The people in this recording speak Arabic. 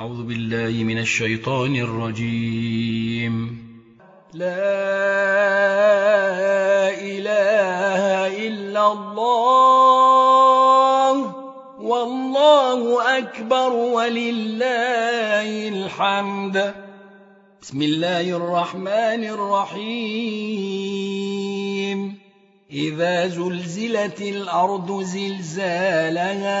أعوذ بالله من الشيطان الرجيم. لا إله إلا الله والله أكبر ولله الحمد. بسم الله الرحمن الرحيم. إذا زلزلت الأرض زلزالها